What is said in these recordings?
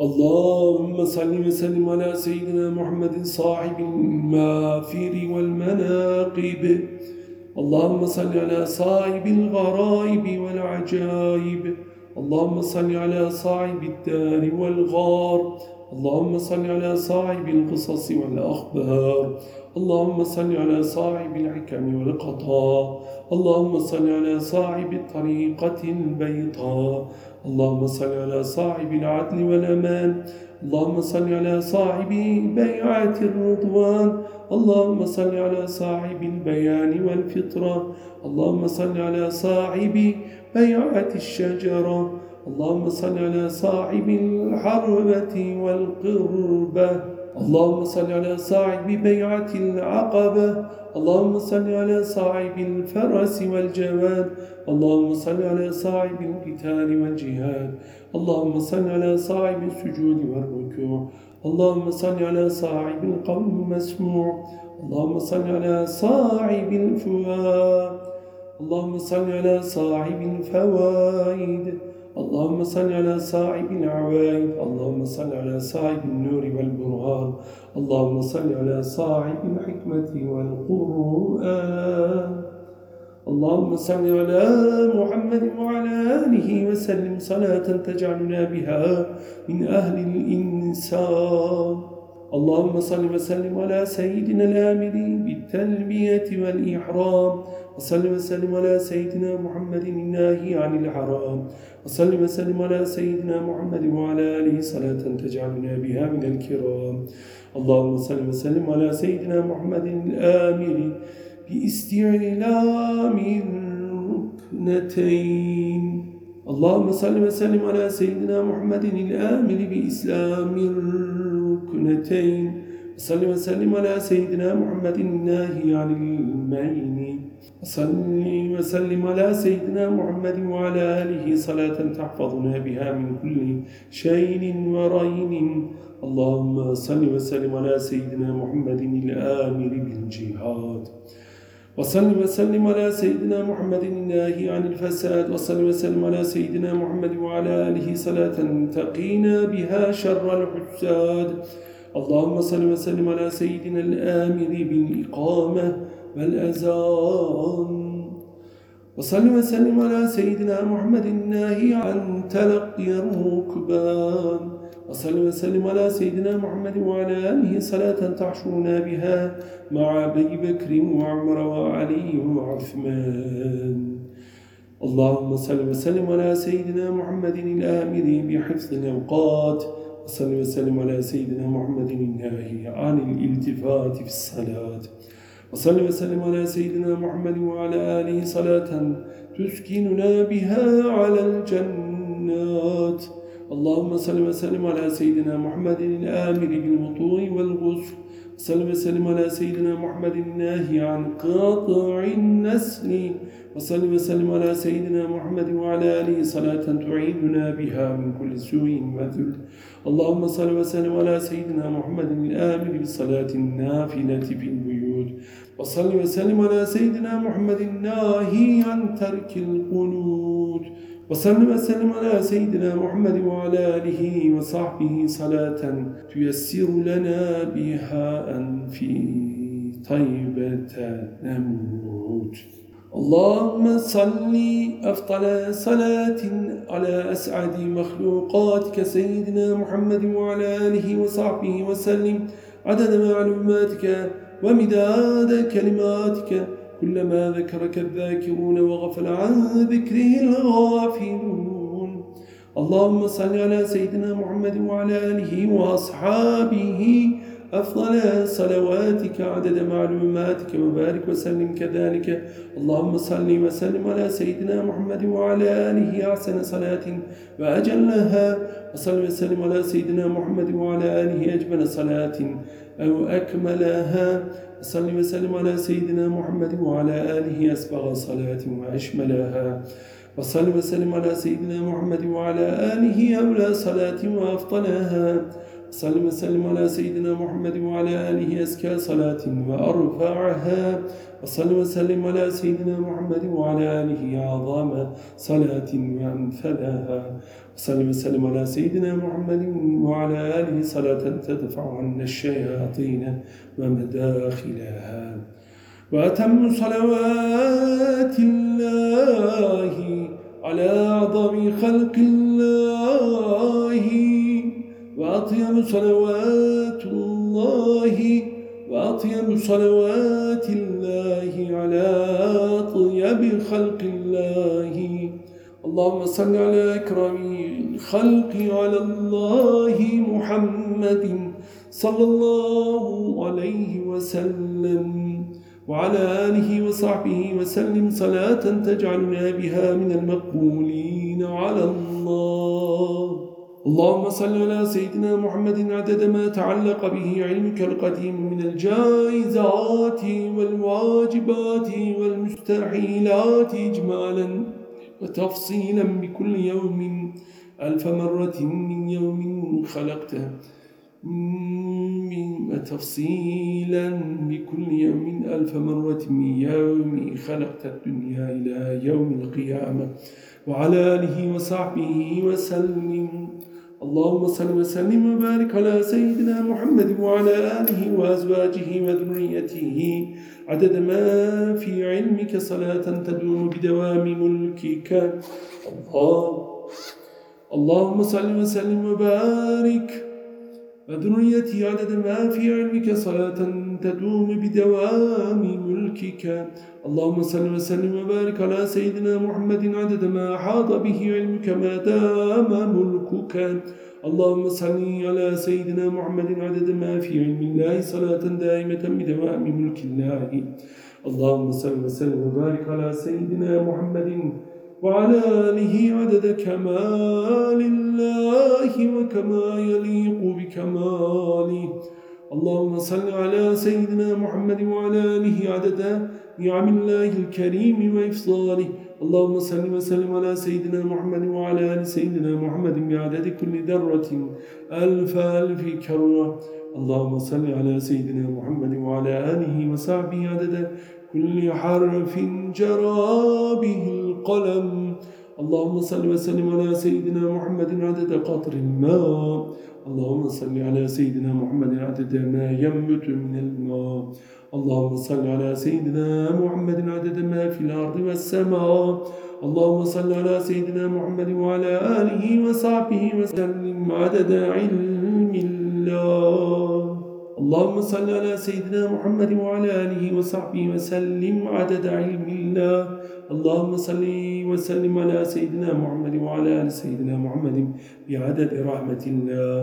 اللهم صل وسلم على سيدنا محمد صاحب المافير والمناقب. اللهم صل على صاحب الغرائب والعجائب. اللهم صل على صاحب الدار والغار. اللهم صل على صاحب القصص والأخبار. اللهم صل على صاحب الحكم والقضاء اللهم صل على صاحب الطريقة البيضاء. اللهم صل على صاحب العدل والأمان. اللهم صل على صاحب بيعة الرضوان. اللهم صل على صاحب البيان والفطرة. اللهم صل على صاحب بيعة الشجرة. اللهم صل على صاحب الحربة والقربة. اللهم صل على صاحب بيعة العقبة. اللهم صل على صاحب الفرس والجواد. اللهم صل على صاحب القتال والجهاد. اللهم صل على صاحب السجود والركوع. اللهم صل على صاحب القول المسموع. اللهم صل على صاحب الفؤاد. اللهم صل على صاحب الفوائد. اللهم صل على صاحب العوائد. اللهم صل على صاحب النور والبرهان. اللهم صل على صاحب الحكمة والقرآن. اللهم صل على محمد وعلى آله وسلم. صلاة تجعلنا بها من أهل الإنسان. اللهم صل وسلم على سيدنا الآمر بالتلبية والإحرام. وصل وسلم على سيدنا محمد الناهي عن الحرام. وصل وسلم على سيدنا محمد وعلى آله. صلاة تجعلنا بها من الكرام. اللهم صل وسلم على سيدنا محمد الآمر باستعلام الركنتين. اللهم صل وسلم على سيدنا محمد الآمر بإسلام الركنتين. صل وسلم على سيدنا محمد الناهي عن المين وصلي وسلم على سيدنا محمد وعلى آله صلاة تحفظنا بها من كل شيء ورين. اللهم صل وسلم على سيدنا محمد الآمر بالجهاد. وصل وسلم على سيدنا محمد الناهي عن الفساد. وصل وسلم على سيدنا محمد وعلى آله صلاة تقينا بها شر الحساد. اللهم صل وسلم على سيدنا الآمر بالإقامة. والأذان. وصل وسلم على سيدنا محمد الناهي عن تلقي الركبان وصل وسلم على سيدنا محمد وعلى آله صلاة تحشرنا بها مع أبي بكر وعمر وعلي وعثمان. اللهم صل وسلم على سيدنا محمد الآمر بحفظ الأوقات. وصل وسلم على سيدنا محمد الناهي عن الالتفات في الصلاة. وصل وسلم على سيدنا محمد وعلى آله صلاة تسكننا بها على الجنات. اللهم صل وسلم على سيدنا محمد الآمر بالوضوء والغسل. وسلم وسلم على سيدنا محمد الناهي عن قاطع النسل. وصل وسلم على سيدنا محمد وعلى آله صلاة تعيننا بها من كل سوء وذل. اللهم صل وسلم على سيدنا محمد الآمر بالصلاة النافلة في البيوت وصل وسلم على سيدنا محمد الناهي عن ترك القنوت. وصل وسلم على سيدنا محمد وعلى آله وصحبه صلاة تيسر لنا بها أن في طيبة نموت. اللهم صل أفضل صلاة على أسعد مخلوقاتك سيدنا محمد وعلى آله وصحبه وسلم. عدد معلوماتك ومداد كلماتك كلما ذكرك الذاكرون وغفل عن ذكره الغافلون. اللهم صل على سيدنا محمد وعلى آله وأصحابه. أفضل صلواتك عدد معلوماتك وبارك وسلم كذلك. اللهم صل وسلم على سيدنا محمد وعلى آله. أحسن صلاة وأجلها. وصل وسلم على سيدنا محمد وعلى آله. أجمل صلاة. أو أكملها. وصل وسلم على سيدنا محمد وعلى آله أسبغ صلاة وأشملها. وصل وسلم على سيدنا محمد وعلى آله أولى صلاة وأفضلها. صل وسلم على سيدنا محمد وعلى آله أزكى صلاة وأرفعها. وصل وسلم على سيدنا محمد وعلى آله أعظم صلاة وأنفذها وصل وسلم على سيدنا محمد وعلى آله صلاة تدفع عنا الشياطين ومداخلها. وأتم صلوات الله على أعظم خلق الله. وأطيب صلوات الله وأطيب صلوات الله على طيب خلق الله. اللهم صل على أكرم الخلق على الله محمد صلى الله عليه وسلم وعلى آله وصحبه وسلم صلاة تجعلنا بها من المقبولين على الله. اللهم صل على سيدنا محمد عدد ما تعلق به علمك القديم من الجائزات والواجبات والمستحيلات إجمالا وتفصيلا بكل يوم. ألف مرة من يوم خلقته تفصيلا بكل يوم. ألف مرة من يوم خلقت الدنيا إلى يوم القيامة. وعلى آله وصحبه وسلم. اللهم صل وسلم وبارك على سيدنا محمد وعلى آله وأزواجه وذريته. عدد ما في علمك صلاة تدوم بدوام ملكك. الله. اللهم صل وسلم وبارك. وذريتي عدد ما في علمك صلاة تدوم بدوام ملكك. اللهم صل وسلم وبارك على سيدنا محمد. عدد ما أحاط به علمك ما دام ملكك اللهم صل على سيدنا محمد عدد ما في علم الله صلاة دائمة بدوام ملك الله. اللهم صل وسلم وبارك على سيدنا محمد وعلى آله عدد كمال الله وكما يليق بكماله. اللهم صل على سيدنا محمد وعلى آله عدد نعم الله الكريم وإفضاله. اللهم صل وسلم على سيدنا محمد وعلى آل سيدنا محمد بعدد كل ذرة ألف ألف كرة. اللهم صل على سيدنا محمد وعلى آله وصحبه عدد كل حرف جرى به القلم. اللهم صل وسلم على سيدنا محمد عدد قطر الماء. اللهم صل على سيدنا محمد عدد ما ينبت من الماء. اللهم صل على سيدنا محمد عدد ما في الأرض والسماء. اللهم صل على سيدنا محمد وعلى آله وصحبه وسلم عدد علم الله. اللهم صل على سيدنا محمد وعلى آله وصحبه وسلم عدد علم الله. اللهم صل وسلم على سيدنا محمد وعلى آل سيدنا محمد بعدد رحمة الله.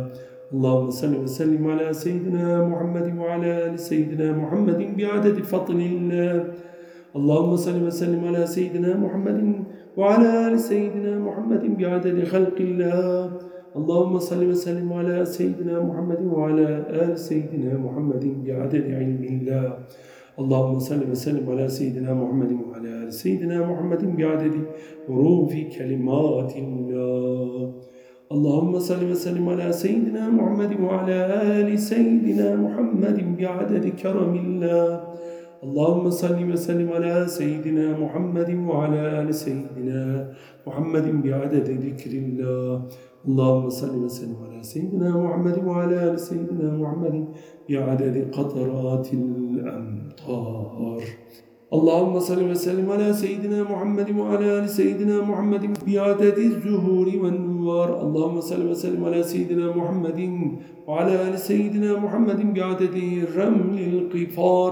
اللهم صل وسلم على سيدنا محمد وعلى آل سيدنا محمد بعدد فضل الله. اللهم صل وسلم على سيدنا محمد وعلى آل سيدنا محمد بعدد خلق الله. اللهم صل وسلم على سيدنا محمد وعلى آل سيدنا محمد بعدد علم الله. اللهم صل وسلم على سيدنا محمد وعلى آل سيدنا محمد بعدد حروف كلمات الله. اللهم صل وسلم على سيدنا محمد وعلى آل سيدنا محمد بعدد كرم الله. اللهم صل وسلم على سيدنا محمد وعلى آل سيدنا محمد بعدد ذكر الله. اللهم صل وسلم على سيدنا محمد وعلى آل سيدنا محمد بعدد قطرات الأمطار. اللهم صل وسلم على سيدنا محمد وعلى آل سيدنا محمد بعدد الزهور والنوار اللهم صل وسلم على سيدنا محمد وعلى آل سيدنا محمد بعدد الرمل القفار.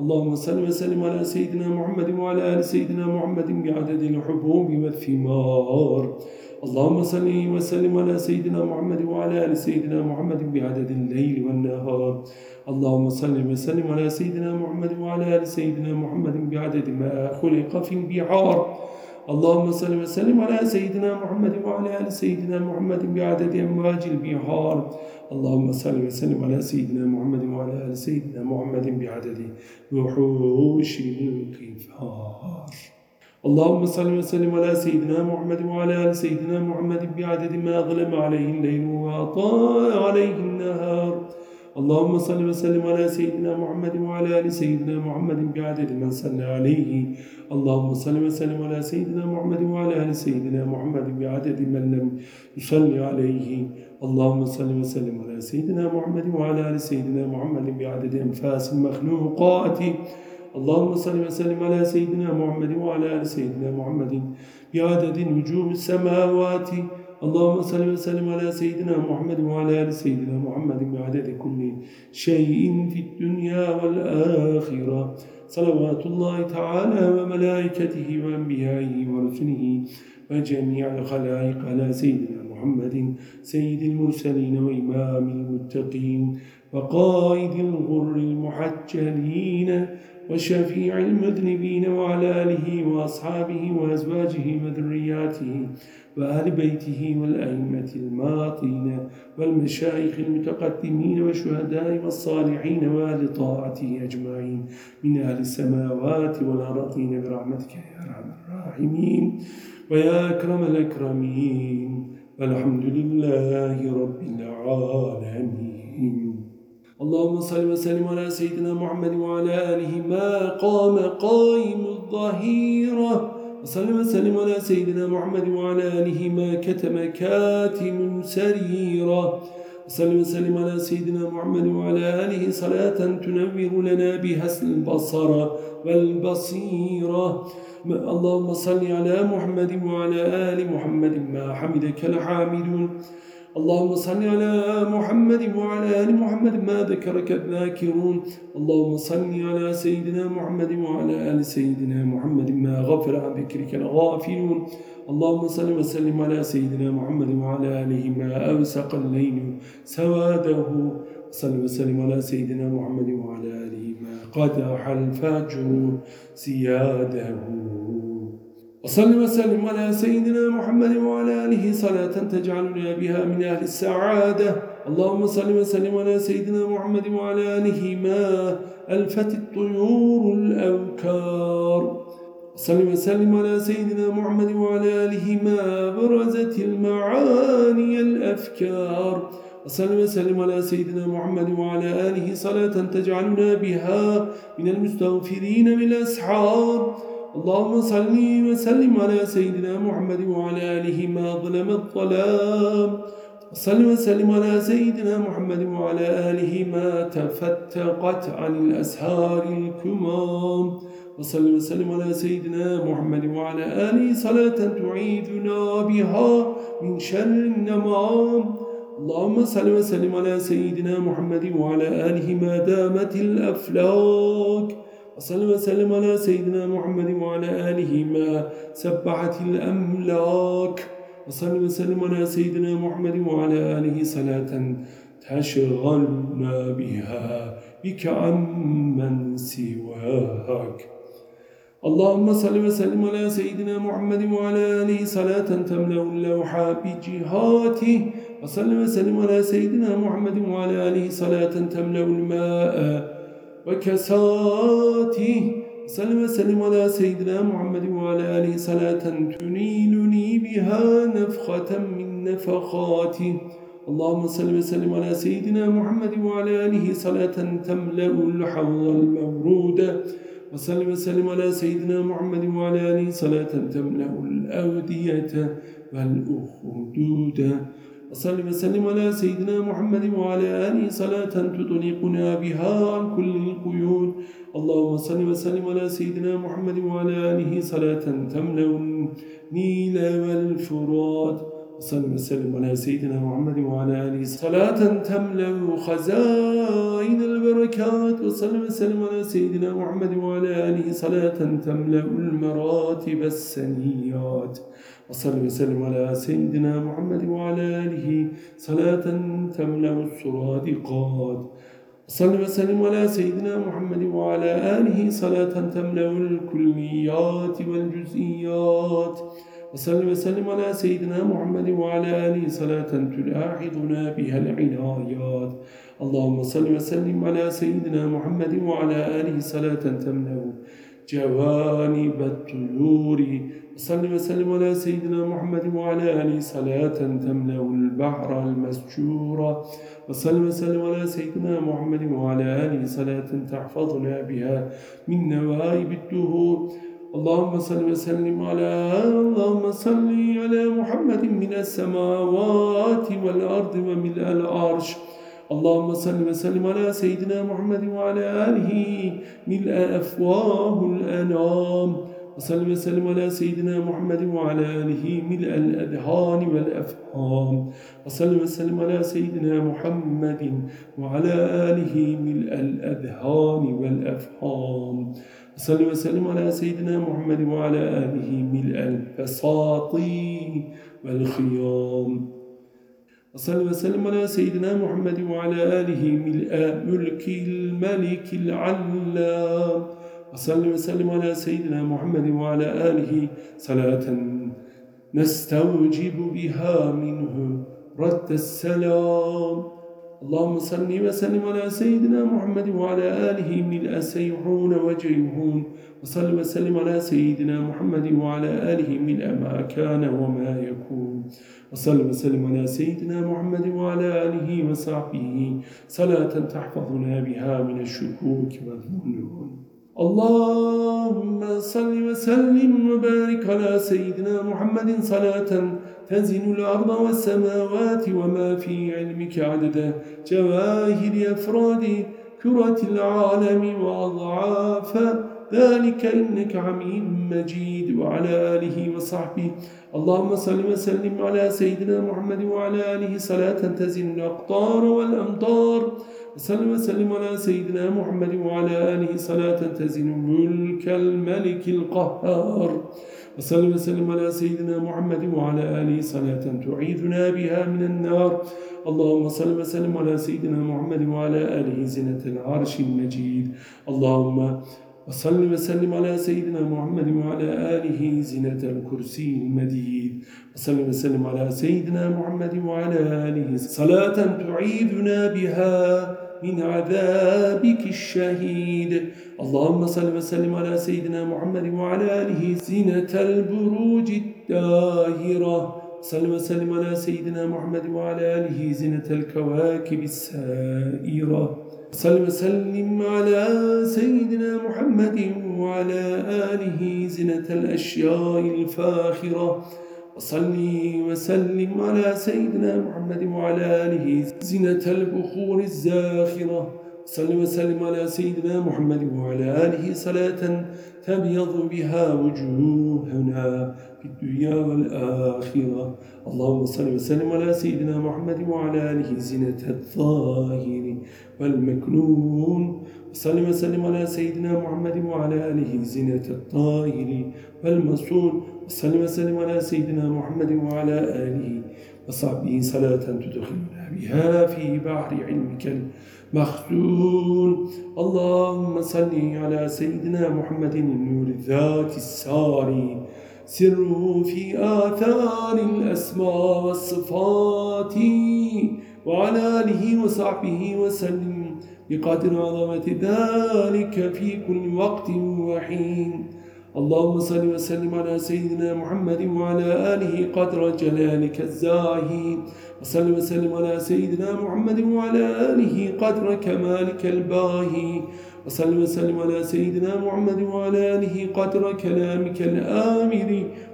اللهم صل وسلم على سيدنا محمد وعلى آل سيدنا محمد بعدد الحبوب والثمار. اللهم صل وسلم على سيدنا محمد وعلى آل سيدنا محمد بعدد الليل والنهار. اللهم صل وسلم على سيدنا محمد وعلى آل سيدنا محمد بعدد ما خلق في البحار. اللهم صل وسلم على سيدنا محمد وعلى آل سيدنا محمد بعدد أمواج البحار. اللهم صل وسلم على سيدنا محمد وعلى آل سيدنا محمد بعدد وحوش القفار اللهم صل وسلم على سيدنا محمد وعلى آل سيدنا محمد بعدد ما أظلم عليه الليل وأطاء عليه النهار. اللهم صل وسلم على سيدنا محمد وعلى آل سيدنا محمد بعدد من صلى عليه. اللهم صل وسلم على سيدنا محمد وعلى آل سيدنا محمد بعدد من لم يصلي عليه. اللهم صل وسلم على سيدنا محمد وعلى آل سيدنا محمد بعدد أنفاس المخلوقات اللهم صل وسلم على سيدنا محمد وعلى آل سيدنا محمد بعدد نجوم السماوات. اللهم صل وسلم على سيدنا محمد وعلى آل سيدنا محمد بعدد كل شيء في الدنيا والآخرة. صلوات الله تعالى وملائكته وأنبيائه ورسله وجميع الخلائق على سيدنا محمد سيد المرسلين وإمام المتقين وقائد الغر المحجلين وشفيع المذنبين وعلى آله وأصحابه وأزواجه وذرياته. وأهل بيته والأئمة الماطين والمشايخ المتقدمين والشهداء والصالحين وأهل طاعته أجمعين من أهل السماوات والأرضين برحمتك يا أرحم الراحمين ويا أكرم الأكرمين والحمد لله رب العالمين. اللهم صل وسلم على سيدنا محمد وعلى آله ما قام قائم الظهيرة. وصل وسلم على سيدنا محمد وعلى آله ما كتم كاتم سريرا. وصل وسلم على سيدنا محمد وعلى آله صلاة تنور لنا بها البصر والبصيرة. اللهم صل على محمد وعلى آل محمد ما حمدك الحامدون اللهم صل على محمد وعلى آل محمد ما ذكرك الذاكرون. اللهم صل على سيدنا محمد وعلى آل سيدنا محمد ما غفر عن ذكرك الغافلون. اللهم صل وسلم على سيدنا محمد وعلى آله ما أوسق الليل سواده. صل وسلم على سيدنا محمد وعلى آله ما قدح الفجر سياده. وصل وسلم على سيدنا محمد وعلى آله صلاة تجعلنا بها من أهل السعادة. اللهم صل وسلم على سيدنا محمد وعلى آله ما ألفت الطيور الأوكار. صل وسلم على سيدنا محمد وعلى آله ما برزت المعاني الأفكار. وصل وسلم على سيدنا محمد وعلى آله صلاة تجعلنا بها من المستغفرين بالأسحار اللهم صل وسلم على سيدنا محمد وعلى آله ما ظلم الظلام. صل وسلم على سيدنا محمد وعلى آله ما تفتقت عن الأسهار الكمام. وصل وسلم على سيدنا محمد وعلى آله صلاة تعيذنا بها من شر النمام. اللهم صل وسلم على سيدنا محمد وعلى آله ما دامت الأفلاك. وصلى وسلم على سيدنا محمد وعلى آله ما سبحت الأملاك. وصلى وسلم على سيدنا محمد وعلى آله صلاة تشغلنا بها بك عمن سواك. اللهم صل وسلم على سيدنا محمد وعلى آله صلاة تملأ اللوح بجهاته. وصل وسلم على سيدنا محمد وعلى آله صلاة تملأ الماء وكساته سلم سلم على سيدنا محمد وعلى آله صلاة تنيلني بها نفخة من نفخاته اللهم صل وسلم على سيدنا محمد وعلى آله صلاة تملأ الحوض المورود. وصل وسلم على سيدنا محمد وعلى آله صلاة تملأ الأودية والأخدود. وصل وسلم على سيدنا محمد وعلى آله صلاة تطلقنا بها عن كل القيود. اللهم صل وسلم على سيدنا محمد وعلى آله صلاة تملأ النيل والفرات وصل وسلم على سيدنا محمد وعلى آله صلاة تملأ خزائن البركات. وصل وسلم على سيدنا محمد وعلى آله صلاة تملأ المراتب السنيات. وصل وسلم على سيدنا محمد وعلى آله صلاة تملأ الصرادقات وصل وسلم على سيدنا محمد وعلى آله صلاة تملأ الكليات والجزئيات. وصل وسلم على سيدنا محمد وعلى آله صلاة تلاحظنا بها العنايات. اللهم صل وسلم على سيدنا محمد وعلى آله صلاة تملأ جوانب الطيور وصل وسلم على سيدنا محمد وعلى آله صلاة تملأ البحر المسجور. وصل وسلم على سيدنا محمد وعلى آله صلاة تحفظنا بها من نوائب الدهور. اللهم صل وسلم على اللهم صل على محمد من السماوات والأرض وملء العرش. اللهم صل وسلم على سيدنا محمد وعلى آله ملء أفواه الأنام. وصل وسلم على سيدنا محمد وعلى آله ملء الأذهان والأفهام. وصل وسلم على سيدنا محمد وعلى آله ملء الأذهان والأفهام. وصل وسلم على سيدنا محمد وعلى آله ملء البساط والخيام. وصل وسلم على سيدنا محمد وعلى آله ملء ملك الملك العلام. وصل وسلم على سيدنا محمد وعلى آله صلاة نستوجب بها منه رد السلام. اللهم صل وسلم على سيدنا محمد وعلى آله ملء سيحون وجيهون وصل وسلم على سيدنا محمد وعلى آله ملء ما كان وما يكون. وصل وسلم على سيدنا محمد وعلى آله وصحبه. صلاة تحفظنا بها من الشكوك والظنون اللهم صل وسلم وبارك على سيدنا محمد صلاة تزن الأرض والسماوات وما في علمك عدد جواهر أفراد كرة العالم وأضعاف. ذلك إنك عميد مجيد وعلى آله وصحبه. اللهم صل وسلم على سيدنا محمد وعلى آله. صلاة تزن الأقطار والأمطار. وصل وسلم على سيدنا محمد وعلى آله صلاة تزن ملك الملك القهار. وصل وسلم على سيدنا محمد وعلى آله صلاة تعيذنا بها من النار. اللهم صل وسلم على سيدنا محمد وعلى آله زنة العرش المجيد. اللهم وصل وسلم على سيدنا محمد وعلى آله زنة الكرسي المديد. وصل وسلم على سيدنا محمد وعلى آله صلاة تعيذنا بها من عذابك الشهيد. اللهم صل وسلم على سيدنا محمد وعلى آله زينة البروج الداهرة. صل وسلم على سيدنا محمد وعلى آله زينة الكواكب السائرة. صل وسلم على سيدنا محمد وعلى آله زينة الأشياء الفاخرة. وصلي وسلم على سيدنا محمد وعلى آله زنة البخور الزاخرة. صل وسلم على سيدنا محمد وعلى آله صلاة تبيض بها وجوهنا في الدنيا والآخرة. اللهم صل وسلم على سيدنا محمد وعلى آله زنة الظاهر والمكنون. وصل وسلم على سيدنا محمد وعلى آله زنة الطاهر والمصون وصل وسلم على سيدنا محمد وعلى آله وصحبه صلاة تدخلنا بها في بحر علمك المخزون. اللهم صل على سيدنا محمد النور الذات الساري سره في آثار الأسماء والصفات وعلى آله وصحبه وسلم بقدر عظمة ذلك في كل وقت وحين. اللهم صل وسلم على سيدنا محمد وعلى آله قدر جلالك الزاهي وصل وسلم على سيدنا محمد وعلى آله قدر كمالك الباهي. وصل وسلم على سيدنا محمد وعلى آله قدر كلامك الآمر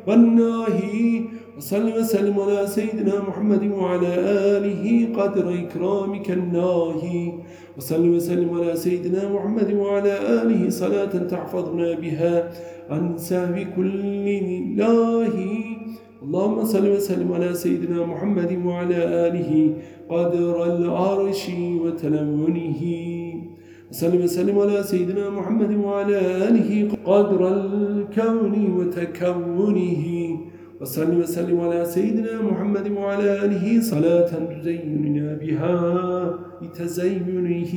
والناهي. وصل وسلم على سيدنا محمد وعلى آله قدر إكرامك الناهي. وصل وسلم على سيدنا محمد وعلى آله صلاة تحفظنا بها عن سهو كل الله. اللهم صل وسلم على سيدنا محمد وعلى آله قدر العرش وتلونه. وسلم وسلم على سيدنا محمد وعلى آله قدر الكون وتكونه. وصل وسلم على سيدنا محمد وعلى آله صلاة تزيننا بها لتزينه.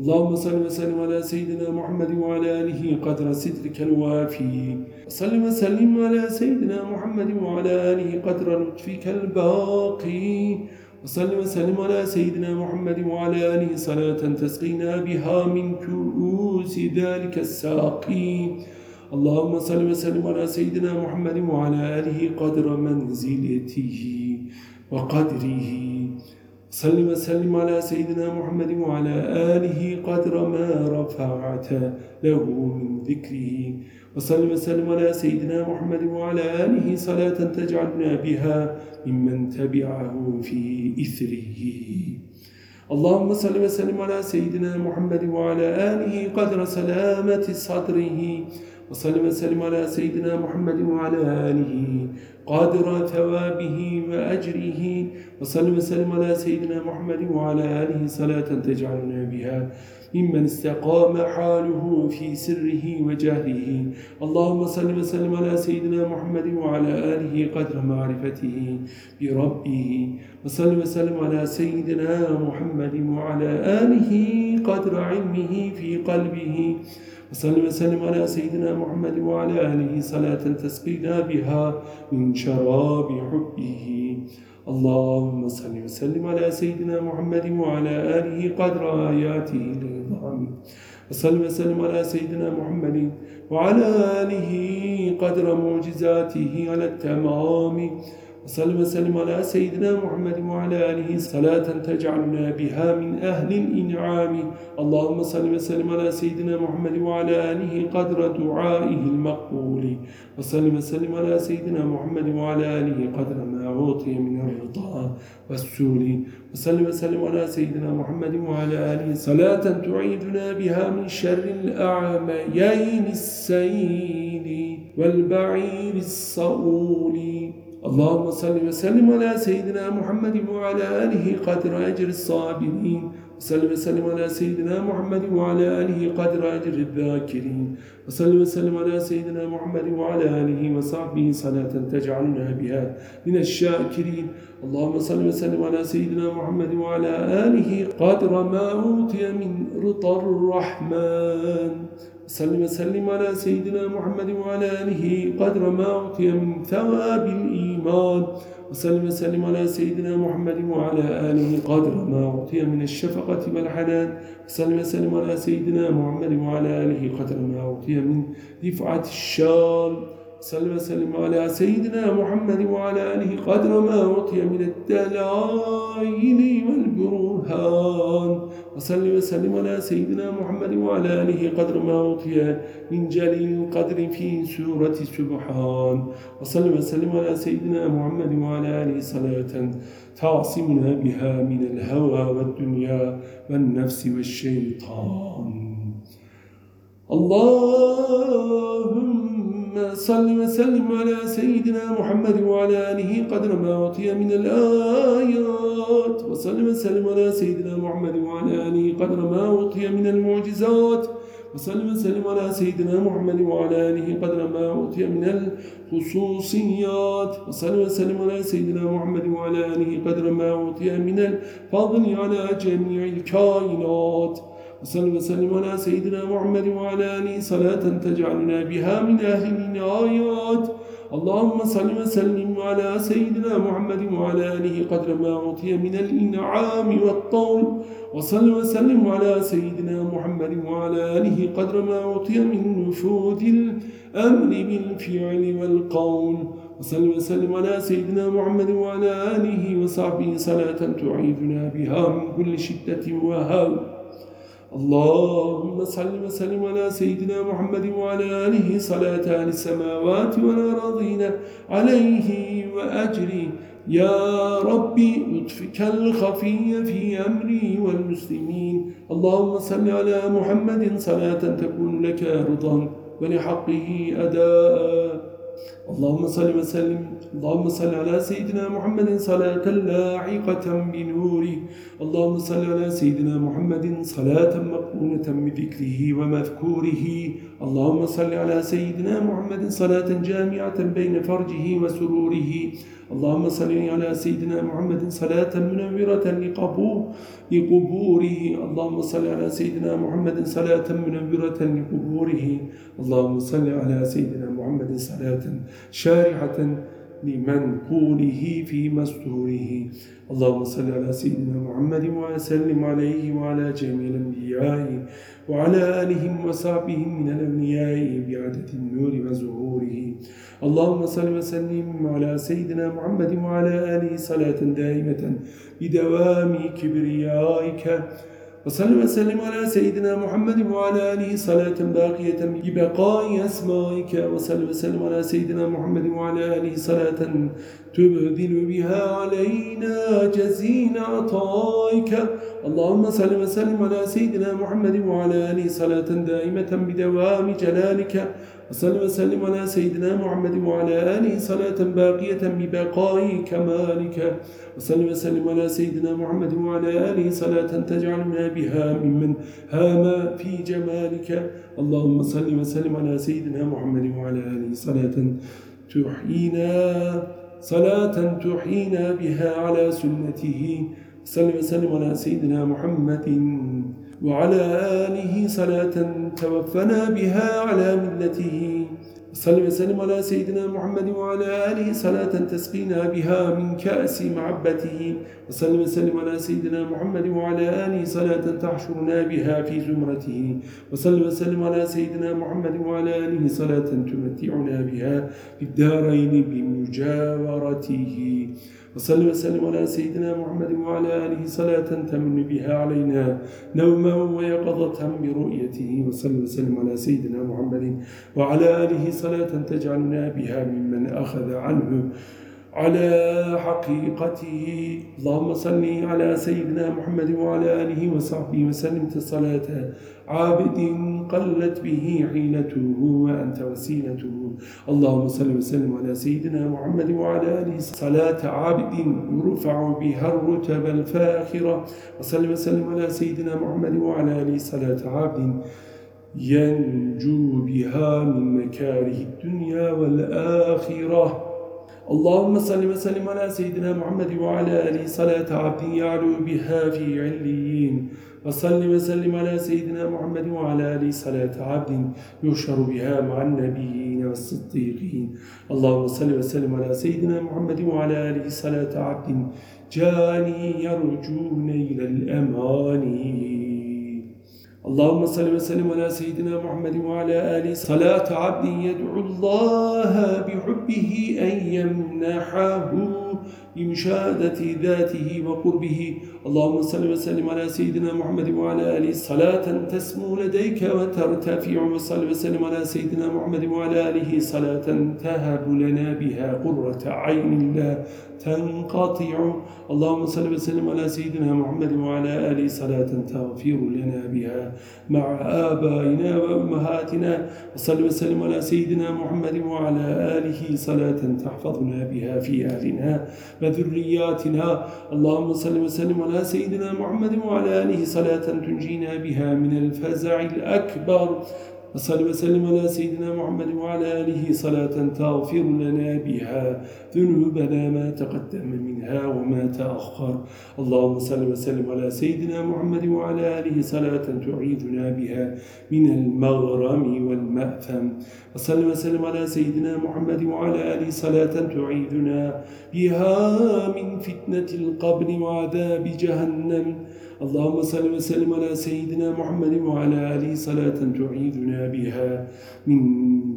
اللهم صل وسلم على سيدنا محمد وعلى آله قدر سترك الوافي. وصل وسلم على سيدنا محمد وعلى آله قدر لطفك الباقي. وصل وسلم على سيدنا محمد وعلى آله صلاة تسقينا بها من كؤوس ذلك الساقي. اللهم صل وسلم على سيدنا محمد وعلى آله قدر منزلته وقدره. صل وسلم على سيدنا محمد وعلى آله قدر ما رفعت له من ذكره. وصل وسلم على سيدنا محمد وعلى آله صلاة تجعلنا بها ممن تبعه في إثره. اللهم صل وسلم على سيدنا محمد وعلى آله قدر سلامة صدره. وصل وسلم على سيدنا محمد وعلى آله قادر ثوابه وأجره. وصل وسلم على سيدنا محمد وعلى آله صلاة تجعلنا بها. ممن استقام حاله في سره وجهره. اللهم صل وسلم على سيدنا محمد وعلى آله قدر معرفته بربه. وصل وسلم على سيدنا محمد وعلى آله قدر علمه في قلبه. وصل وسلم على سيدنا محمد وعلى آله صلاة تسقينا بها من شراب حبه. اللهم صل وسلم على سيدنا محمد وعلى آله قدر آياته العظام وصل وسلم على سيدنا محمد وعلى آله قدر معجزاته على التمام. وصل وسلم على سيدنا محمد وعلى آله صلاة تجعلنا بها من أهل الإنعام. اللهم صل وسلم على سيدنا محمد وعلى آله قدر دعائه المقبول. وصل وسلم على سيدنا محمد وعلى آله قدر ما أعطي من الرضا والسول. وصل وسلم على سيدنا محمد وعلى آله صلاة تعيدنا بها من شر الأعميين السيل والبعير الصؤول. اللهم صل وسلم على سيدنا محمد وعلى آله قدر أجر الصابرين. وصل وسلم على سيدنا محمد وعلى آله قدر أجر الذاكرين. وصل وسلم على سيدنا محمد وعلى آله وصحبه صلاة تجعلنا بها من الشاكرين. اللهم صل وسلم على سيدنا محمد وعلى آله قدر ما أوتي من رضا الرحمن. وسلم وسلم على سيدنا محمد وعلى آله قدر ما أعطي من ثواب الإيمان. وسلم وسلم على سيدنا محمد وعلى آله قدر ما أعطي من الشفقة والحنان. وسلم وسلم على سيدنا محمد وعلى آله قدر ما أعطي من دفعة الشال صلى وسلم على سيدنا محمد وعلى آله قدر ما أعطي من الدلائل والبرهان. وصل وسلم على سيدنا محمد وعلى آله قدر ما أعطي من جليل القدر في سورة سبحان. وصل وسلم على سيدنا محمد وعلى آله صلاة تعصمنا بها من الهوى والدنيا والنفس والشيطان. اللهم صل وسلم على سيدنا محمد وعلى آله قدر ما أعطي من الآيات. وصل وسلم على سيدنا محمد وعلى آله قدر ما أعطي من المعجزات. وصل وسلم على سيدنا محمد وعلى آله قدر ما أعطي من الخصوصيات. وصل وسلم على سيدنا محمد وعلى آله قدر ما أعطي من الفضل على جميع الكائنات. وسلم وسلم على سيدنا محمد وعلى آله صلاة تجعلنا بها من أهل الآيات اللهم صل وسلم على سيدنا محمد وعلى آله قدر ما أعطي من الإنعام والطول. وصل وسلم على سيدنا محمد وعلى آله قدر ما أعطي من نفوذ الأمر بالفعل والقول. وصل وسلم على سيدنا محمد وعلى آله وصحبه صلاة تعيذنا بها من كل شدة وهول. اللهم صل وسلم على سيدنا محمد وعلى آله أهل السماوات والأراضين عليه وأجري. يا ربي لطفك الخفي في أمري والمسلمين. اللهم صل على محمد صلاة تكون لك رضا ولحقه أداء. اللهم صل وسلم. اللهم صل على سيدنا محمد صلاة لاحقة بنوره. اللهم صل على سيدنا محمد صلاة مقرونة بذكره ومذكوره. اللهم صل على سيدنا محمد صلاة جامعة بين فرجه وسروره. اللهم صل على سيدنا محمد صلاة منورة لقبوره. اللهم صل على سيدنا محمد صلاة منورة لقبوره. اللهم صل على سيدنا محمد صلاة شارحة لمنقوله في مستوره. اللهم صل على سيدنا محمد وسلم عليه وعلى جميع الأنبياء. وعلى آلهم وصحبهم من الأولياء بعدد النور وزهوره. اللهم صل وسلم على سيدنا محمد وعلى آله صلاة دائمة بدوام كبريائك. وصل وسلم على سيدنا محمد وعلى آله صلاة باقية ببقاء أسمائك. وصل وسلم على سيدنا محمد وعلى آله صلاة تبذل بها علينا جزيل عطائك. اللهم صل وسلم على سيدنا محمد وعلى آله صلاة دائمة بدوام جلالك. وصل وسلم على سيدنا محمد وعلى آله صلاة باقية ببقاء كمالك. وصل وسلم على سيدنا محمد وعلى آله صلاة تجعلنا بها ممن هام في جمالك. اللهم صل وسلم على سيدنا محمد وعلى آله صلاة تحيينا صلاة تحيينا بها على سنته. صل وسلم على سيدنا محمد. وعلى آله صلاة توفنا بها على ملته. صل وسلم على سيدنا محمد وعلى آله صلاة تسقينا بها من كأس معبته وصل وسلم على سيدنا محمد وعلى آله صلاة تحشرنا بها في زمرته. وصل وسلم على سيدنا محمد وعلى آله صلاة تمتعنا بها في الدارين بمجاورته. وصل وسلم على سيدنا محمد وعلى آله صلاة تمن بها علينا نوما ويقظة برؤيته. وصل وسلم على سيدنا محمد وعلى آله صلاة تجعلنا بها ممن أخذ عنه. على حقيقته اللهم صل على سيدنا محمد وعلى آله وصحبه وسلم. الصلاة عابد قلت به حيلته وأنت وسيلته. اللهم صل وسلم على سيدنا محمد وعلى آله. صلاة عابد يرفع بها الرتب الفاخرة. وصل وسلم على سيدنا محمد وعلى آله. صلاة عابد ينجو بها من مكاره الدنيا والآخرة. اللهم صل وسلم على سيدنا محمد وعلى آله. صلاة عبد يعلو بها في عليين. وصل وسلم على سيدنا محمد وعلى آله صلاة عبد يشر بها مع النبيين والصديقين. اللهم صل وسلم على سيدنا محمد وعلى آله صلاة عبد. جاني يرجون إلى الأماني اللهم صل وسلم على سيدنا محمد وعلى آله صلاة عبد. يدعو الله بحبه أن يمنحه. بمشاهدة ذاته وقربه. اللهم صل وسلم على سيدنا محمد وعلى آله. صلاة تسمو لديك وترتفع. وصل وسلم على سيدنا محمد وعلى آله. صلاة تهب لنا بها قرة عين لا تنقطع. اللهم صل وسلم على سيدنا محمد وعلى آله. صلاة تغفر لنا بها مع آبائنا وأمهاتنا. وصل وسلم على سيدنا محمد وعلى آله. صلاة تحفظنا بها في أهلنا وذرياتنا اللهم صل وسلم على سيدنا محمد وعلى آله صلاة تنجينا بها من الفزع الأكبر. وصل وسلم على سيدنا محمد وعلى آله صلاة تغفر لنا بها ذنوبنا ما تقدم منها وما تأخر. اللهم صل وسلم على سيدنا محمد وعلى آله صلاة تعيذنا بها من المغرم والمأثم. وصل وسلم على سيدنا محمد وعلى آله صلاة تعيذنا بها من فتنة القبر وعذاب جهنم. اللهم صل وسلم على سيدنا محمد وعلى آله صلاة تعيذنا بها من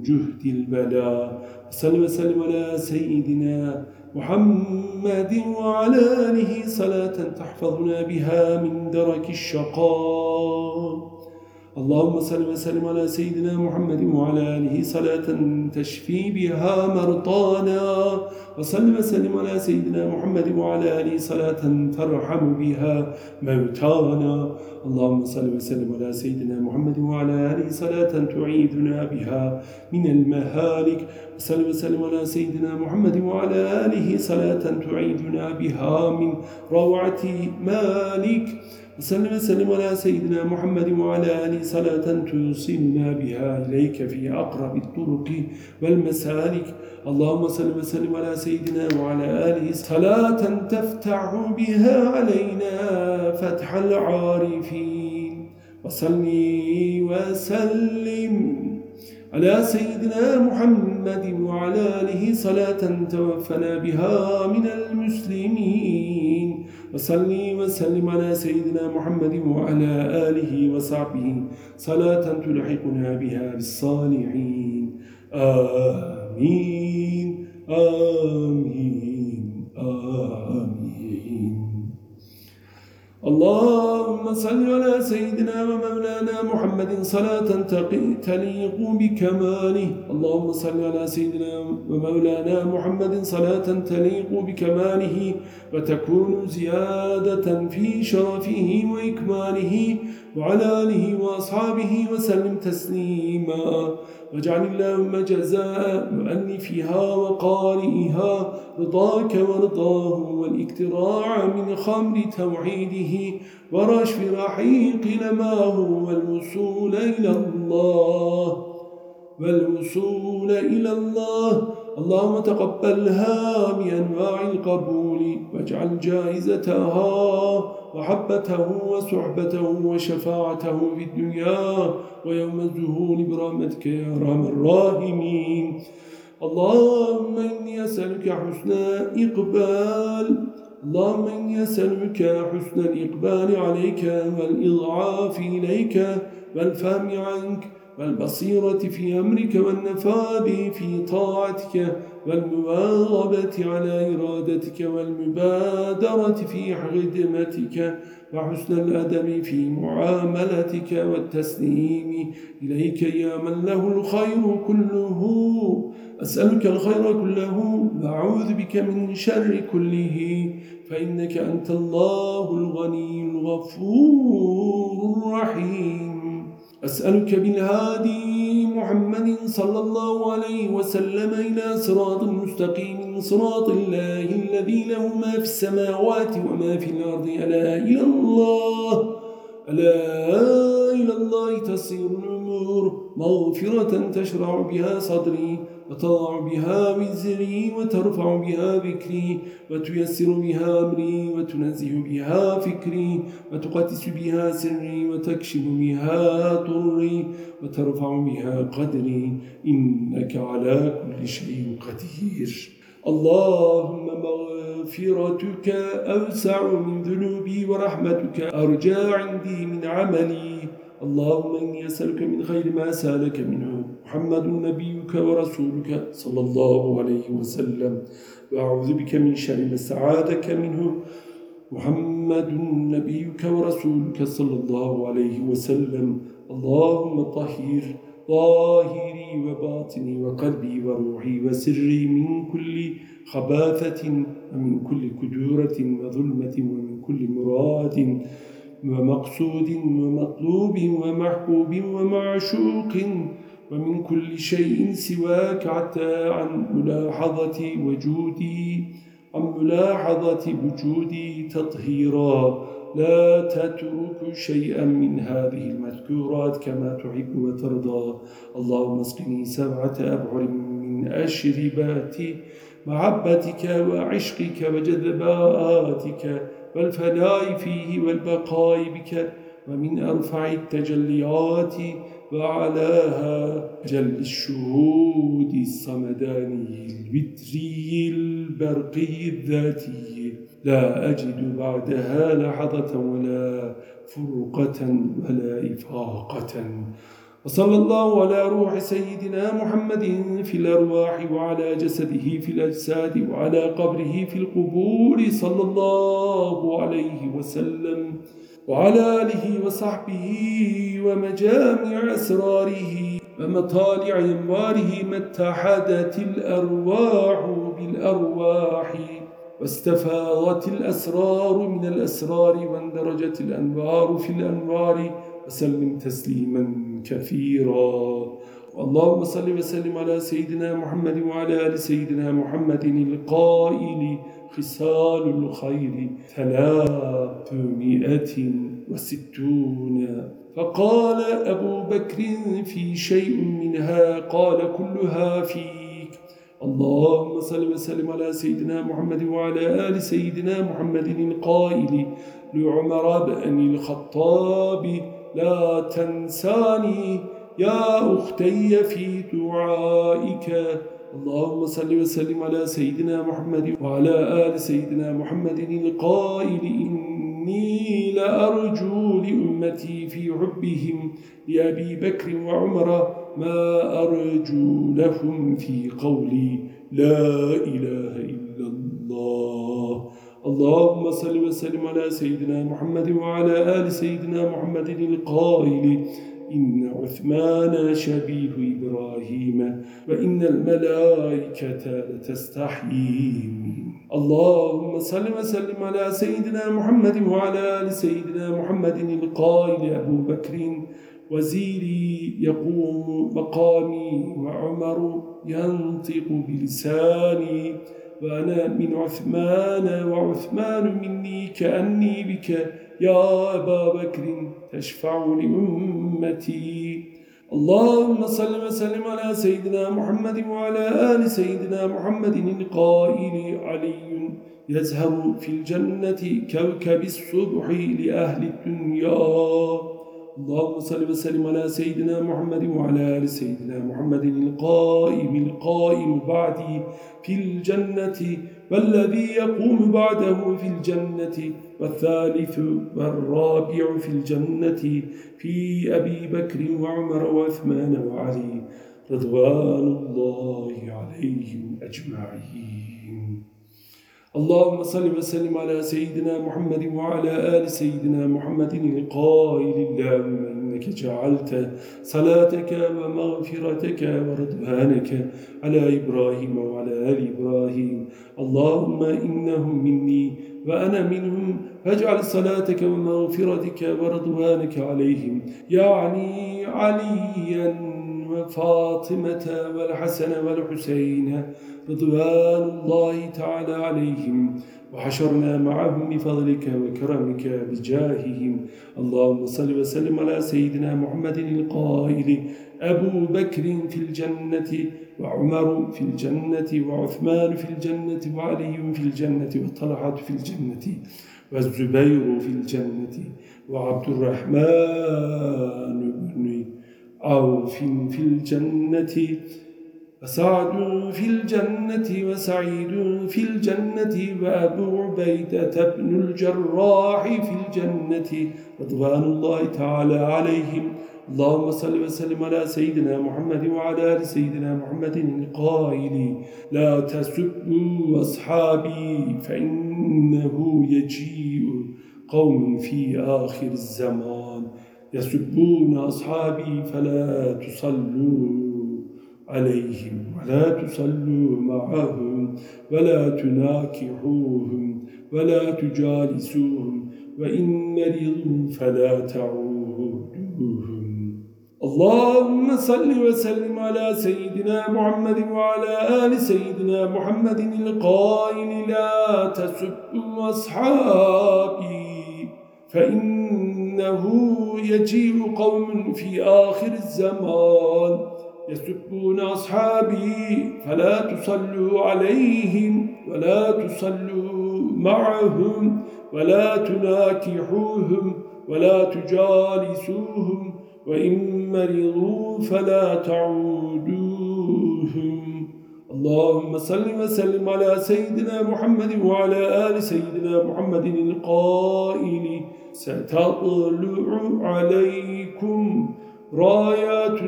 جهد البلاء. صل وسلم على سيدنا محمد وعلى آله صلاة تحفظنا بها من درك الشقاء. اللهم صل وسلم على سيدنا محمد وعلى آله صلاة تشفي بها مرضانا. وصل وسلم على سيدنا محمد وعلى آله صلاة ترحم بها موتانا. اللهم صل وسلم على سيدنا محمد وعلى آله صلاة تعيدنا بها من المهالك. وصل وسلم على سيدنا محمد وعلى آله صلاة تعيدنا بها من روعة مالك. وسلم وسلم على سيدنا محمد وعلى آله صلاة توصلنا بها إليك في أقرب الطرق والمسالك. اللهم صل وسلم على سيدنا وعلى آله صلاة تفتح بها علينا فتح العارفين. وصلي وسلم على سيدنا محمد وعلى آله صلاة توفنا بها من المسلمين. وصلي وسلم على سيدنا محمد وعلى آله وصحبه. صلاة تلحقنا بها بالصالحين. آمين. آمين. آمين. اللهم صل على سيدنا ومولانا محمد صلاة تليق بكماله. اللهم صل على سيدنا ومولانا محمد صلاة تليق بكماله وتكون زيادة في شرفه وإكماله وعلى آله وأصحابه وسلم تسليما. واجعل اللهم جزاء مؤلفها وقارئها رضاك ورضاه والاكتراع من خمر توحيده ورشف رحيق نماه والوصول إلى الله. والوصول إلى الله. اللهم تقبلها بأنواع القبول واجعل جائزتها. وحبته وصحبته وشفاعته في الدنيا ويوم الزهور برحمتك يا رحم الراحمين. اللهم إني أسألك حسن إقبال اللهم إني أسألك حسن الإقبال عليك والإضعاف إليك والفهم عنك. والبصيرة في أمرك والنفاذ في طاعتك والمواظبة على إرادتك والمبادرة في خدمتك وحسن الأدب في معاملتك والتسليم إليك يا من له الخير كله. أسألك الخير كله وأعوذ بك من شر كله. فإنك أنت الله الغني الغفور الرحيم. أسألك بالهادي محمد صلى الله عليه وسلم إلى صراط مستقيم صراط الله الذي له ما في السماوات وما في الأرض. ألا إلى الله ألا إلى الله تصير الأمور. مغفرة تشرع بها صدري. وتضع بها وزري وترفع بها ذكري وتيسر بها أمري وتنزه بها فكري وتقدس بها سري وتكشف بها طري وترفع بها قدري. إنك على كل شيء قدير. اللهم مغفرتك أوسع من ذنوبي ورحمتك أرجى عندي من عملي. اللهم إني أسألك من خير ما سألك منه. محمد نبيك ورسولك صلى الله عليه وسلم. وأعوذ بك من شر ما استعاذك منه. محمد نبيك ورسولك صلى الله عليه وسلم. اللهم طهير ظاهري وباطني وقلبي وروحي وسري من كل خباثة ومن كل كدورة وظلمة ومن كل مراد ومقصود ومطلوب ومحبوب ومعشوق. ومن كل شيء سواك حتى عن ملاحظة وجودي عن ملاحظة وجودي تطهيرا. لا تترك شيئا من هذه المذكورات كما تحب وترضى. اللهم اسقني سبعة أبعر من أشربات محبتك وعشقك وجذباتك والفناء فيه والبقاء بك ومن أرفع التجليات وعلاها جل الشهود الصمداني الوتري البرقي الذاتي. لا أجد بعدها لحظة ولا فرقة ولا إفاقة. وصلى الله على روح سيدنا محمد في الأرواح وعلى جسده في الأجساد وعلى قبره في القبور. صلى الله عليه وسلم. وعلى آله وصحبه ومجامع أسراره ومطالع أنواره ما اتحدت الأرواح بالأرواح واستفاضت الأسرار من الأسرار واندرجت الأنوار في الأنوار وسلم تسليما كثيرا اللهم صل وسلم على سيدنا محمد وعلى آل سيدنا محمد القائل خصال الخير ثلاثمائة وستون. فقال أبو بكر في شيء منها؟ قال كلها فيك. اللهم صل وسلم على سيدنا محمد وعلى آل سيدنا محمد القائل لعمر بن الخطاب لا تنساني. يا أختي في دعائك اللهم صل وسلم على سيدنا محمد وعلى آل سيدنا محمد القائل إني لأرجو لأمتي في حبهم لأبي بكر وعمر ما أرجو لهم في قولي لا إله إلا الله. اللهم صل وسلم على سيدنا محمد وعلى آل سيدنا محمد القائل إن عثمان شبيه إبراهيم وإن الملائكة لتستحيي اللهم صل وسلم على سيدنا محمد وعلى آل سيدنا محمد القائل أبو بكر وزيري يقوم مقامي وعمر ينطق بلساني وأنا من عثمان وعثمان مني كأني بك يا أبا بكر تشفع لأمتي اللهم صل وسلم على سيدنا محمد وعلى آل سيدنا محمد القائل علي. يزهر في الجنة كوكب الصبح لأهل الدنيا. اللهم صل وسلم على سيدنا محمد وعلى آل سيدنا محمد القائم القائم بعدي في الجنة والذي يقوم بعده في الجنة والثالث والرابع في الجنة في أبي بكر وعمر وعثمان وعلي رضوان الله عليهم أجمعين. اللهم صل وسلم على سيدنا محمد وعلى آل سيدنا محمد القائل اللهم إنك جعلت صلاتك ومغفرتك ورضوانك على إبراهيم وعلى آل إبراهيم. اللهم إنهم مني وأنا منهم فاجعل صلاتك ومغفرتك ورضوانك عليهم. يعني عليا وفاطمة والحسن والحسين رضوان الله تعالى عليهم. وحشرنا معهم بفضلك وكرمك بجاههم. اللهم صل وسلم على سيدنا محمد القائل أبو بكر في الجنة وعمر في الجنة وعثمان في الجنة وعلي في الجنة وطلحة في الجنة والزبير في الجنة وعبد الرحمن بن عوف في الجنة وسعد في الجنة وسعيد في الجنة وأبو عبيدة بن الجراح في الجنة رضوان الله تعالى عليهم. اللهم صل وسلم على سيدنا محمد وعلى آل سيدنا محمد القائل لا تسبوا أصحابي فإنه يجيء قوم في آخر الزمان. يسبون أصحابي فلا تصلوا عليهم ولا تصلوا معهم ولا تناكحوهم ولا تجالسوهم وإن مرضوا فلا تعودوهم. اللهم صل وسلم على سيدنا محمد وعلى آل سيدنا محمد القائل لا تسبوا أصحابي فإنه يجيء قوم في آخر الزمان. يسبون أصحابي فلا تصلوا عليهم ولا تصلوا معهم ولا تناكحوهم ولا تجالسوهم وإن مرضوا فلا تعودوهم. اللهم صل وسلم على سيدنا محمد وعلى آل سيدنا محمد القائل ستطلع عليكم رايات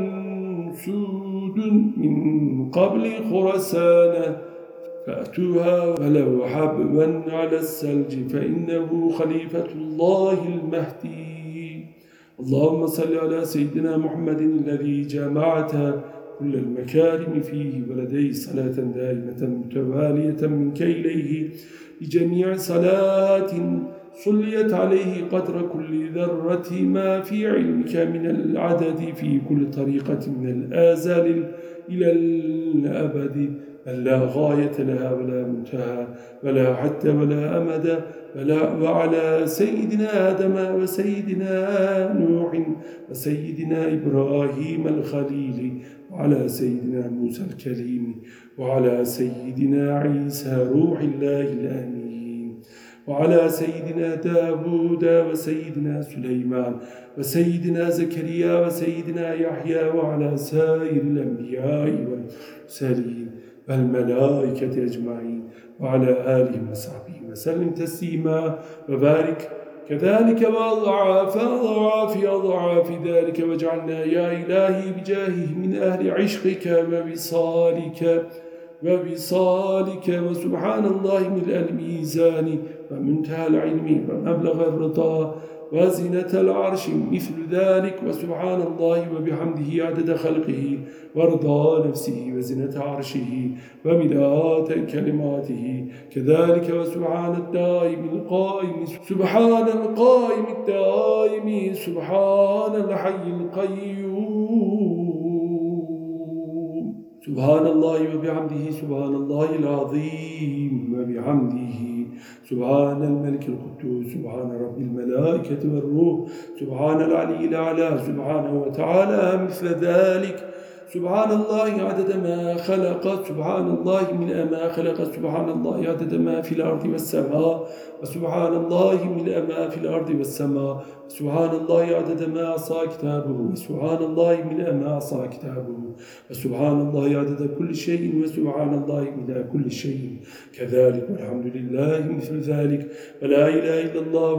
سود من قبل خرسان فأتوها ولو حبوا على السلج فإنه خليفة الله المهدي. اللهم صل على سيدنا محمد الذي جمعت كل المكارم فيه ولديه صلاة دائمة متوالية منك إليه بجميع صلاة صليت عليه قدر كل ذرة ما في علمك من العدد في كل طريقة من الآزال إلى الأبد بل لا غاية لها ولا منتهى ولا حد ولا أمد ولا وعلى سيدنا آدم وسيدنا نوح وسيدنا إبراهيم الخليل وعلى سيدنا موسى الكريم وعلى سيدنا عيسى روح الله الآمين وعلى سيدنا داود وسيدنا سليمان وسيدنا زكريا وسيدنا يحيى وعلى سائر الأنبياء والمرسلين والملائكة أجمعين وعلى آله وصحبه وسلم تسليما وبارك. كذلك وأضعاف أضعاف أضعاف ذلك وجعلنا يا إلهي بجاهه من أهل عشقك ووصالك وبصالك وسبحان الله من الميزان ومنتهى العلم ومبلغ الرضا وزنة العرش مثل ذلك وسبحان الله وبحمده عدد خلقه ورضا نفسه وزنة عرشه ومدات كلماته. كذلك وسبحان الدائم القائم سبحان القائم الدائم سبحان الحي القيوم. سبحان الله وبحمده سبحان الله العظيم وبحمده سبحان الملك القدوس سبحان رب الملائكة والروح سبحان العلي الأعلى سبحانه وتعالى مثل ذلك. سبحان الله عدد ما خلق سبحان الله من ما خلق سبحان الله عدد ما في الأرض والسماء وسبحان الله من ما في الأرض والسماء سبحان الله عدد ما عصى كتابه وسبحان الله من ما عصى كتابه وسبحان الله عدد كل شيء وسبحان الله من كل شيء. كذلك والحمد لله مثل ذلك. ولا إله إلا الله.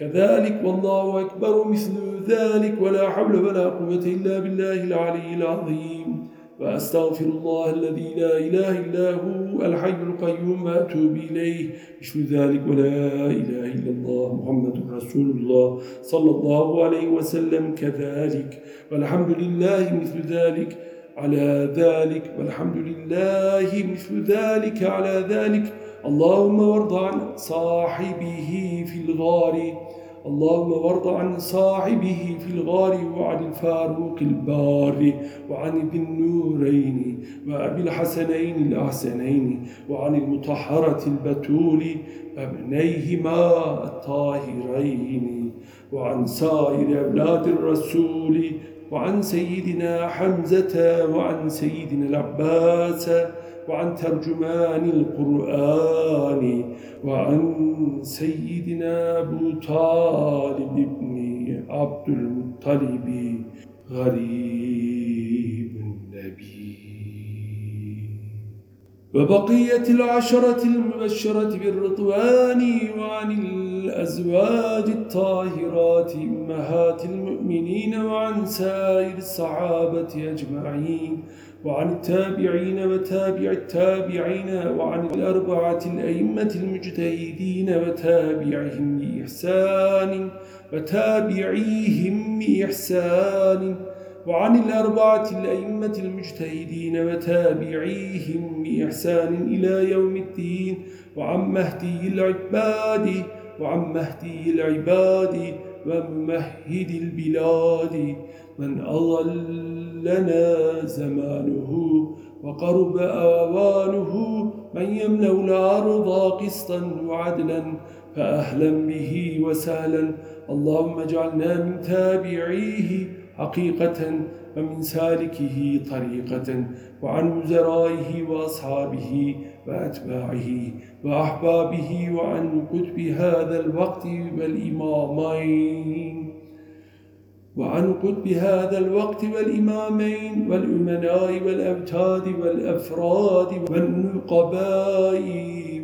كذلك والله أكبر مثل ذلك ولا حول ولا قوة إلا بالله العلي العظيم. وأستغفر الله الذي لا إله إلا هو الحي القيوم وأتوب إليه. مثل ذلك ولا إله إلا الله محمد رسول الله صلى الله عليه وسلم كذلك. والحمد لله مثل ذلك على ذلك. والحمد لله مثل ذلك على ذلك. اللهم وارض عن صاحبه في الغار. اللهم وارض عن صاحبه في الغار وعن الفاروق البار وعن ابن النورين وأبي الحسنين الأحسنين وعن المطهرة البتول وابنيهما الطاهرين وعن سائر أولاد الرسول وعن سيدنا حمزة وعن سيدنا العباس وعن ترجمان القرآن وعن سيدنا أبو طالب بن عبد المطلب غريب النبي. وبقية العشرة المبشرة بالرضوان وعن الأزواج الطاهرات أمهات المؤمنين وعن سائر الصحابة أجمعين وعن التابعين وتابع التابعين وعن الأربعة الأئمة المجتهدين وتابعهم بإحسان وتابعيهم بإحسان. وعن الأربعة الأئمة المجتهدين وتابعيهم بإحسان إلى يوم الدين وعن مهدي العباد وعن مهدي العباد وممهد البلاد. من أضلنا زمانه وقرب آوانه من يمنع الأرض قسطا وعدلا فأهلا به وسهلا. اللهم اجعلنا من تابعيه حقيقة ومن سالكه طريقة وعن وزرائه وأصحابه وأتباعه وأحبابه وعن قطب هذا الوقت والإمامين. وعن قطب هذا الوقت والإمامين والأمناء والأبتاد والأفراد والنقباء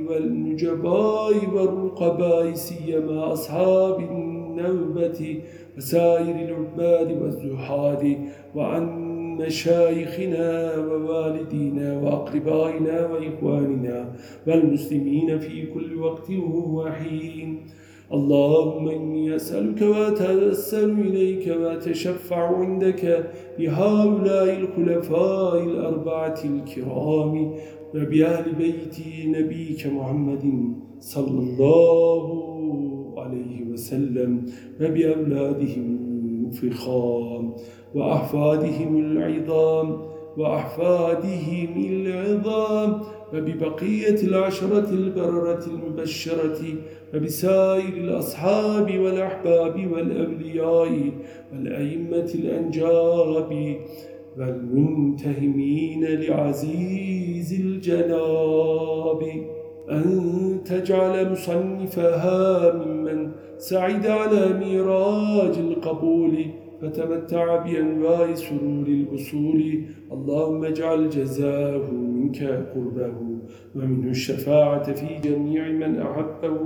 والنجباء والرقباء سيما أصحاب النوبة وسائر العباد والزحاد وعن مشايخنا ووالدينا وأقربائنا وإخواننا والمسلمين في كل وقت وحين اللهم إني أسألك وأتأسل إليك وأتشفع عندك بهؤلاء الخلفاء الأربعة الكرام وبأهل بيت نبيك محمد صلى الله عليه وسلم وبأولادهم الفخام وأحفادهم العظام وأحفادهم العظام وببقية العشرة البررة المبشرة وبسائر الأصحاب والأحباب والأولياء والأئمة الأنجاب والمنتهمين لعزيز الجناب. أن تجعل مصنفها ممن سعد على ميراج القبول. فتمتع بأنواع سرور الوصول. اللهم اجعل جزاه منك قربه ومنه الشفاعة في جميع من أحبه.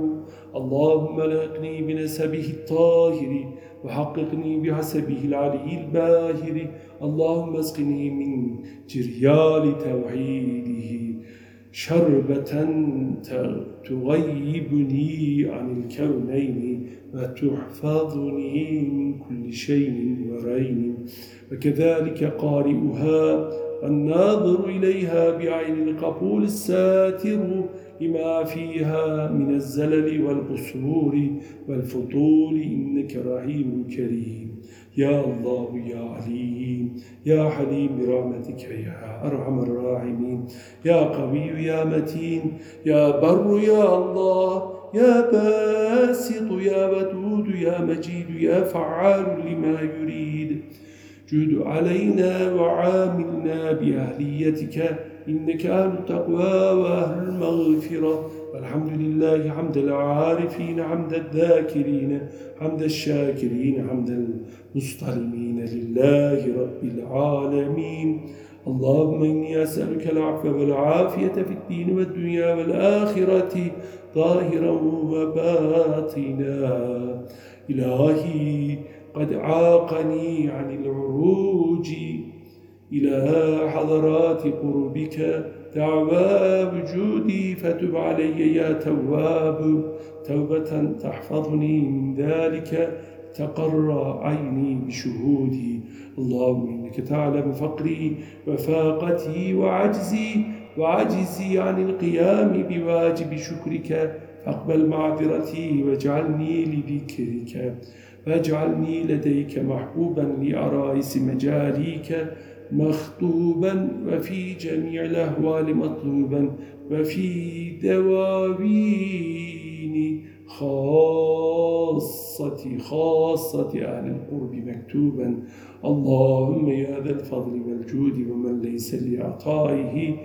اللهم لقني بنسبه الطاهر وحققني بحسبه العلي الباهر. اللهم اسقني من جريال توحيده شربة تغيبني عن الكونين. وتحفظني من كل شيء ورين؟ وكذلك قارئها الناظر إليها بعين القبول الساتر لما فيها من الزلل والقصور والفطول إنك رحيم كريم. يا الله يا عليم يا حليم برحمتك يا أرحم الراحمين. يا قوي يا متين يا بر يا الله يا باسط يا ودود يا مجيد يا فعال لما يريد. جد علينا وعاملنا بأهليتك إنك أهل التقوى وأهل المغفرة. والحمد لله حمد العارفين حمد الذاكرين حمد الشاكرين حمد المستلمين لله رب العالمين. اللهم إني أسألك العفو والعافية في الدين والدنيا والآخرة. ظاهرا وباطنا. إلهي قد عاقني عن العروج إلى حضرات قربك. دعوى وجودي فتب علي يا تواب. توبة تحفظني من ذلك. تقر عيني بشهودي. اللهم إنك تعلم فقري وفاقتي وعجزي وعجزي عن القيام بواجب شكرك فاقبل معذرتي واجعلني لذكرك واجعلني لديك محبوبا لأرائس مجاليك مخطوبا وفي جميع الأهوال مطلوبا وفي دواوين خاصة خاصة أهل القرب مكتوبا. اللهم يا ذا الفضل والجود ومن ليس لعطائه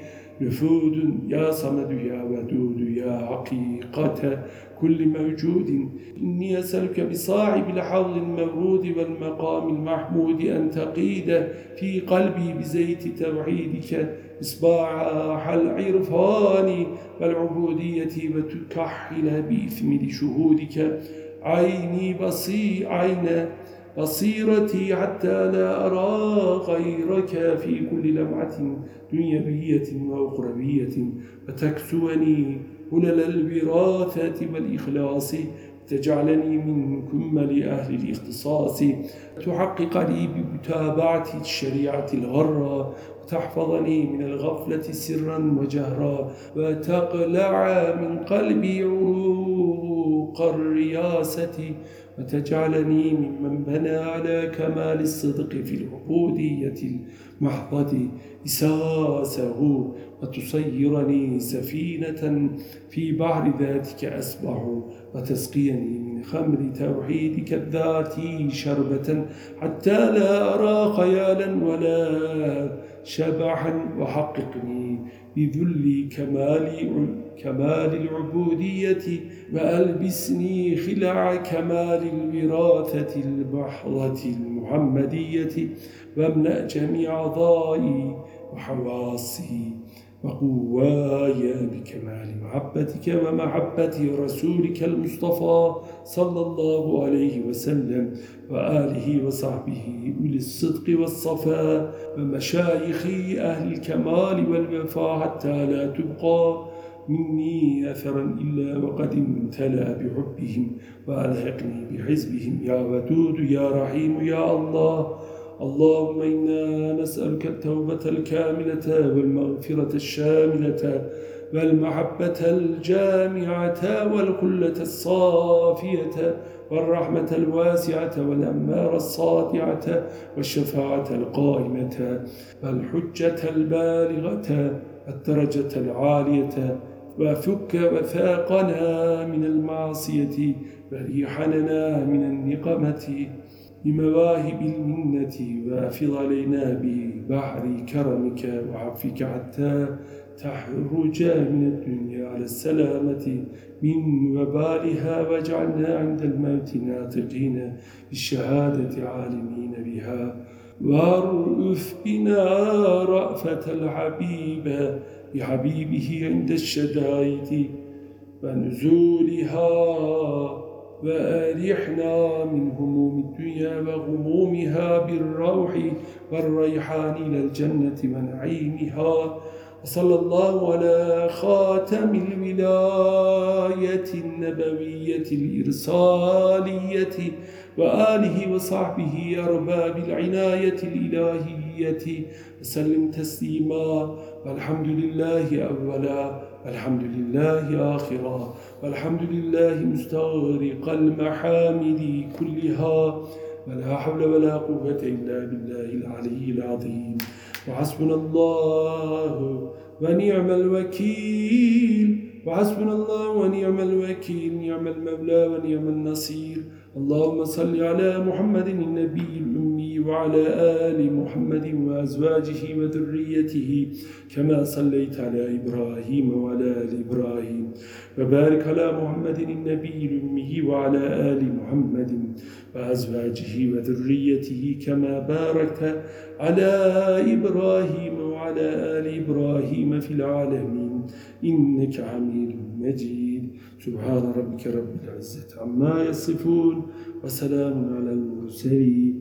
نفود يا صمد يا ودود يا حقيقة كل موجود. إني أسألك بصاحب الحوض المورود والمقام المحمود أن تقيد في قلبي بزيت توحيدك إصباح العرفان والعبودية وتكحل بإثم شهودك عيني بصي عين بصيرتي حتى لا أرى غيرك في كل لمعة دنيوية وأخروية. وتكسوني هلل الوراثة والإخلاص؟ تجعلني من كمل أهل الاختصاص. تحقق لي بمتابعة الشريعة الغرة. وتحفظني من الغفلة سرا وجهرا. وتقلع من قلبي عروق الرياسة. وتجعلني ممن بنى على كمال الصدق في العبودية المحضة إساسه وتصيرني سفينة في بحر ذاتك أسبح وتسقيني من خمر توحيدك الذاتي شربة حتى لا أرى خيالا ولا شبحا وحققني بذل كمال كمال العبودية وألبسني خلع كمال الوراثة المحضة المحمدية واملأ جميع أعضائي وحواسي وقواي بكمال محبتك ومحبة رسولك المصطفى صلى الله عليه وسلم وآله وصحبه أولي الصدق والصفاء ومشايخ أهل الكمال والوفاء حتى لا تبقى مني أثرا إلا وقد امتلأ بحبهم وألحقني بحزبهم. يا ودود يا رحيم يا الله اللهم إنا نسألك التوبة الكاملة والمغفرة الشاملة والمحبة الجامعة والخلة الصافية والرحمة الواسعة والأمار الصادعة والشفاعة القائمة والحجة البالغة الدرجة العالية وفك وثاقنا من المعصية وريحننا من النقمة بمواهب المنة وافض علينا ببحر كرمك وعفك حتى تحرج من الدنيا على السلامة من وبالها واجعلنا عند الموت ناطقين بالشهادة عالمين بها. وارف بنا رأفة الحبيب بحبيبه عند الشدائد ونزولها وأرحنا من هموم الدنيا وغمومها بالروح والريحان إلى الجنة ونعيمها وصلى الله على خاتم الولاية النبوية الإرسالية وآله وصحبه أرباب العناية الإلهية وسلم تسليما والحمد لله أولا والحمد لله آخرا والحمد لله مستغرق المحامد كلها ولا حول ولا قوة إلا بالله العلي العظيم. وحسبنا الله ونعم الوكيل وحسبنا الله ونعم الوكيل نعم المولى ونعم النصير. اللهم صل على محمد النبي الأمي. وعلى آل محمد وأزواجه وذريته كما صليت على إبراهيم وعلى آل إبراهيم وبارك على محمد النبي الأمي وعلى آل محمد وأزواجه وذريته كما باركت على إبراهيم وعلى آل إبراهيم في العالمين إنك حميد مجيد. سبحان ربك رب العزة عما يصفون وسلام على المرسلين.